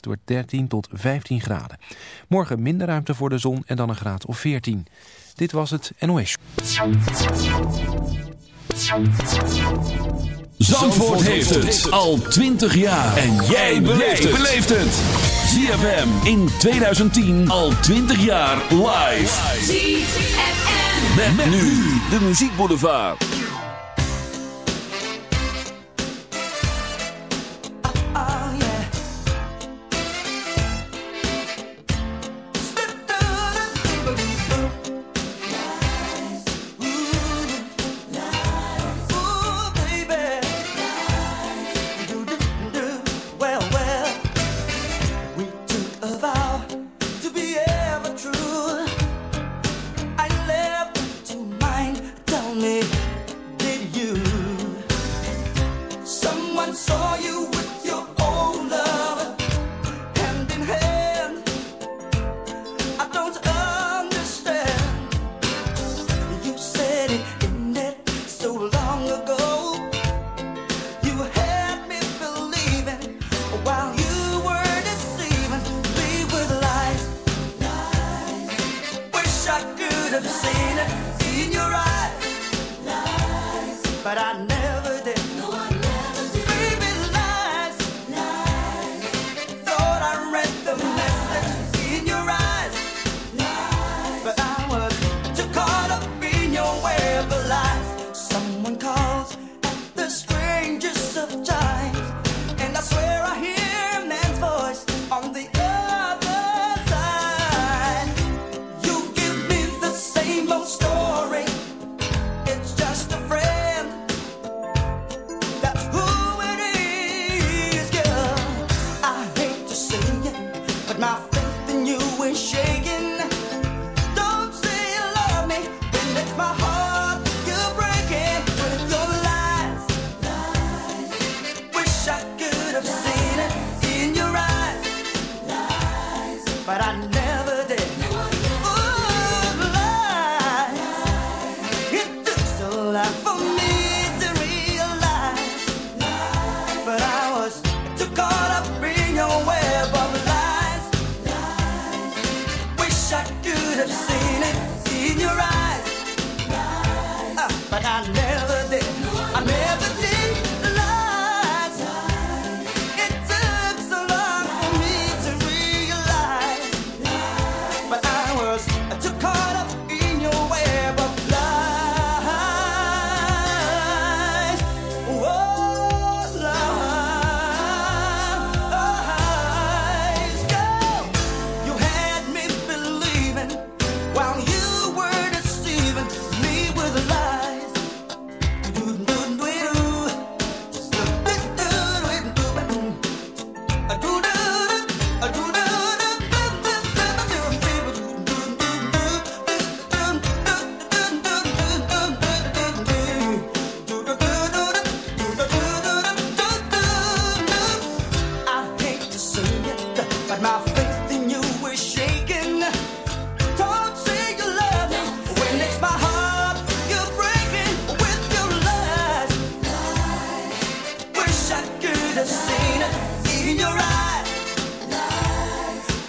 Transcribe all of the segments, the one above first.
Het wordt 13 tot 15 graden. Morgen minder ruimte voor de zon en dan een graad of 14. Dit was het NOS. Zandvoort heeft het al 20 jaar. En jij beleeft het. ZFM in 2010 al 20 jaar live. ZFM. Met nu de muziekboulevard.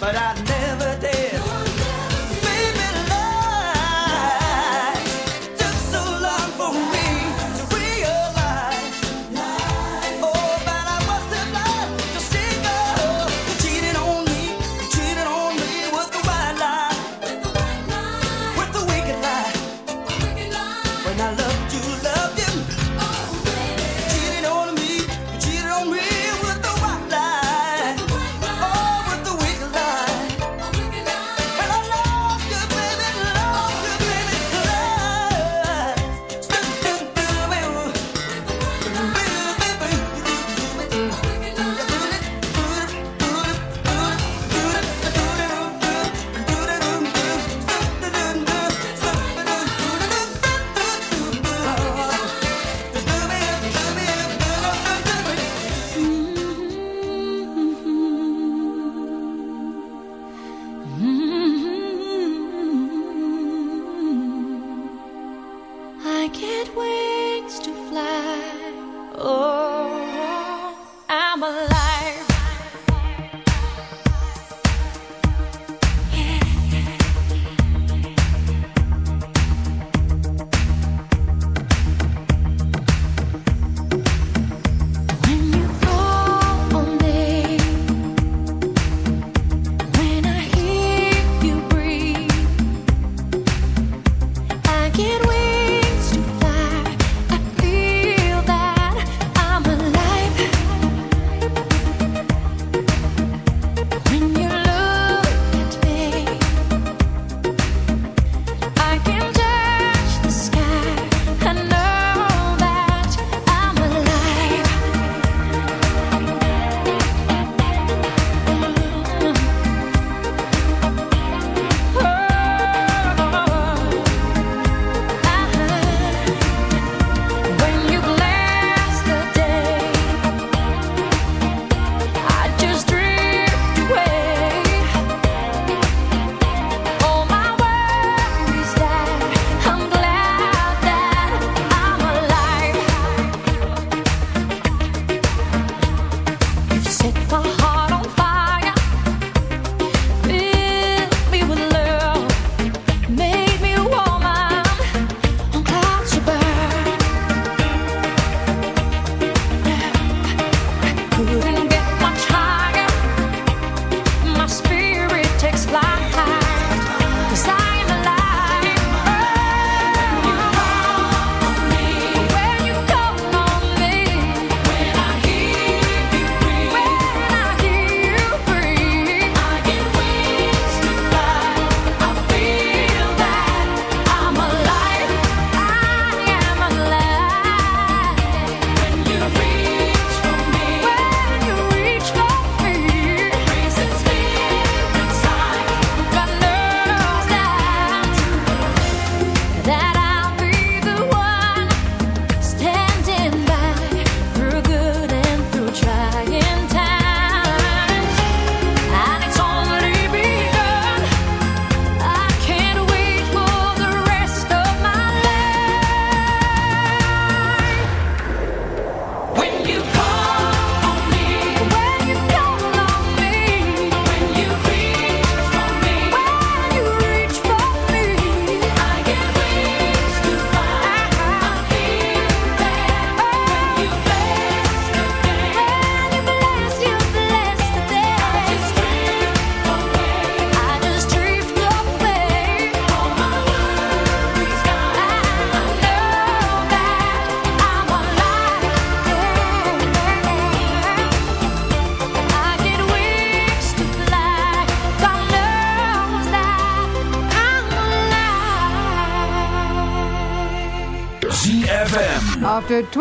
but I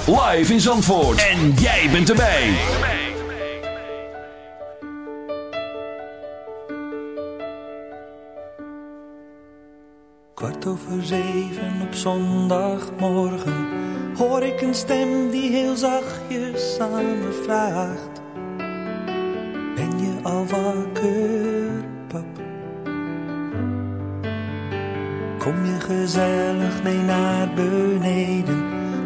live in Zandvoort. En jij bent erbij. Kwart over zeven op zondagmorgen hoor ik een stem die heel zachtjes aan me vraagt. Ben je al wakker, pap? Kom je gezellig mee naar beneden?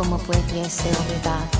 Como puede ser verdade?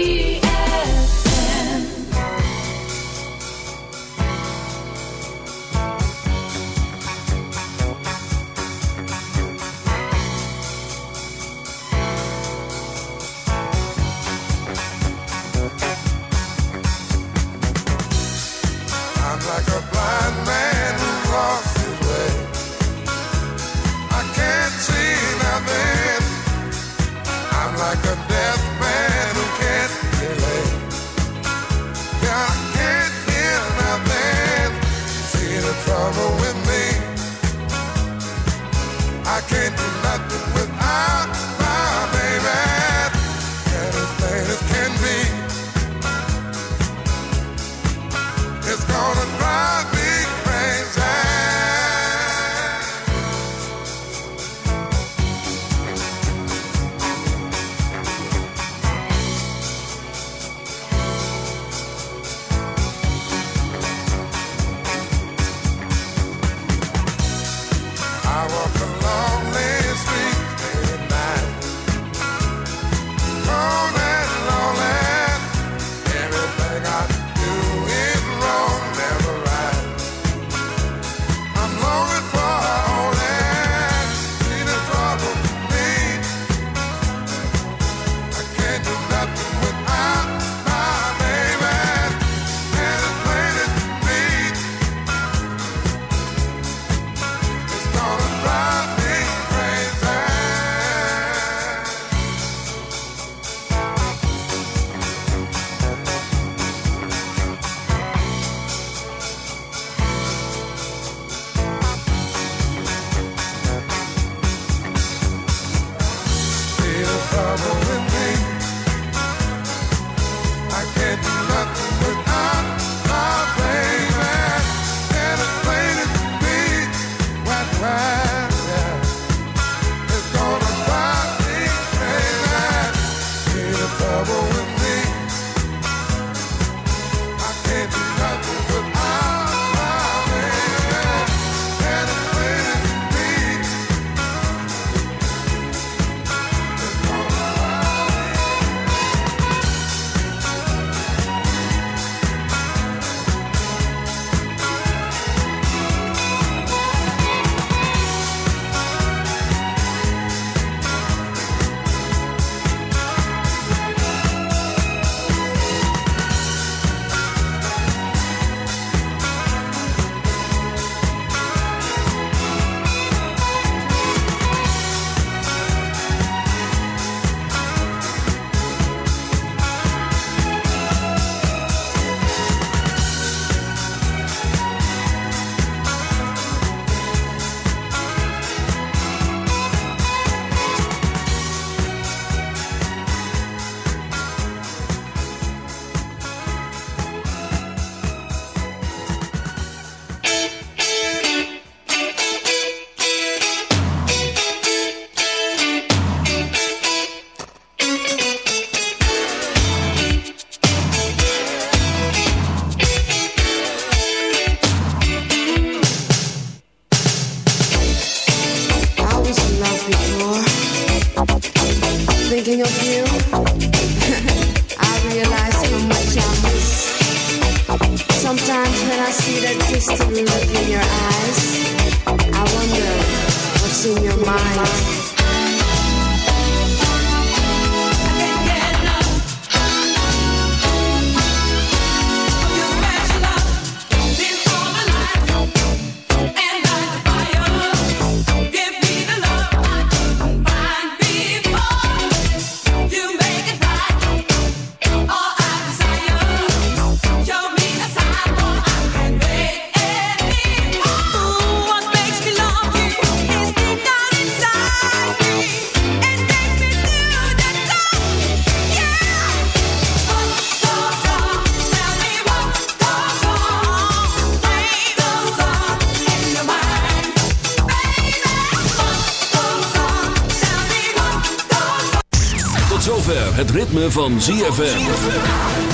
ritme van ZFM.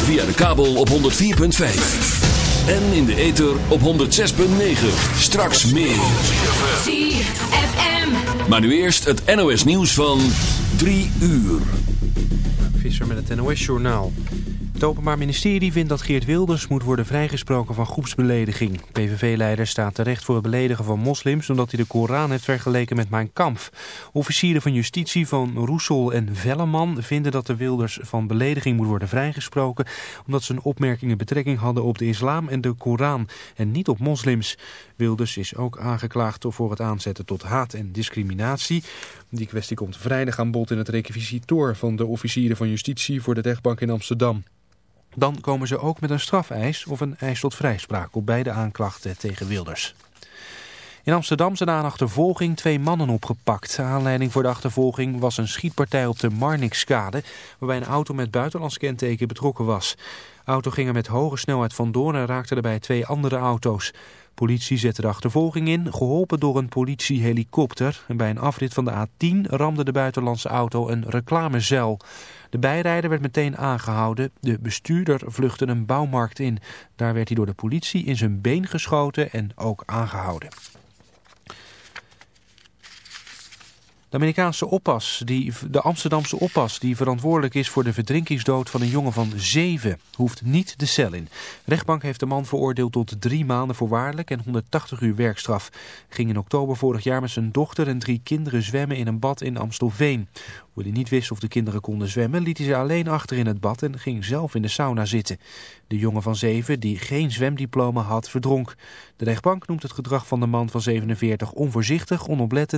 Via de kabel op 104.5. En in de ether op 106.9. Straks meer. ZFM. Maar nu eerst het NOS nieuws van 3 uur. Visser met het NOS-journaal. Het Openbaar Ministerie vindt dat Geert Wilders moet worden vrijgesproken van groepsbelediging. PVV-leider staat terecht voor het beledigen van moslims omdat hij de Koran heeft vergeleken met Mijn Kampf. Officieren van justitie van Roesel en Velleman vinden dat de Wilders van belediging moet worden vrijgesproken omdat zijn opmerkingen betrekking hadden op de islam en de Koran en niet op moslims. Wilders is ook aangeklaagd voor het aanzetten tot haat en discriminatie. Die kwestie komt vrijdag aan bod in het requisitoor van de officieren van justitie voor de rechtbank in Amsterdam. Dan komen ze ook met een strafeis of een eis tot vrijspraak op beide aanklachten tegen Wilders. In Amsterdam zijn een achtervolging twee mannen opgepakt. Aanleiding voor de achtervolging was een schietpartij op de Marnixkade... waarbij een auto met buitenlands kenteken betrokken was. De auto ging er met hoge snelheid vandoor en raakte daarbij twee andere auto's. Politie zette de achtervolging in, geholpen door een politiehelikopter. Bij een afrit van de A10 ramde de buitenlandse auto een reclamezuil. De bijrijder werd meteen aangehouden. De bestuurder vluchtte een bouwmarkt in. Daar werd hij door de politie in zijn been geschoten en ook aangehouden. De Amerikaanse oppas, die, de Amsterdamse oppas die verantwoordelijk is voor de verdrinkingsdood van een jongen van zeven, hoeft niet de cel in. De rechtbank heeft de man veroordeeld tot drie maanden voorwaardelijk en 180 uur werkstraf. Ging in oktober vorig jaar met zijn dochter en drie kinderen zwemmen in een bad in Amstelveen. Hoe hij niet wist of de kinderen konden zwemmen, liet hij ze alleen achter in het bad en ging zelf in de sauna zitten. De jongen van zeven, die geen zwemdiploma had, verdronk. De rechtbank noemt het gedrag van de man van 47 onvoorzichtig, onoplettend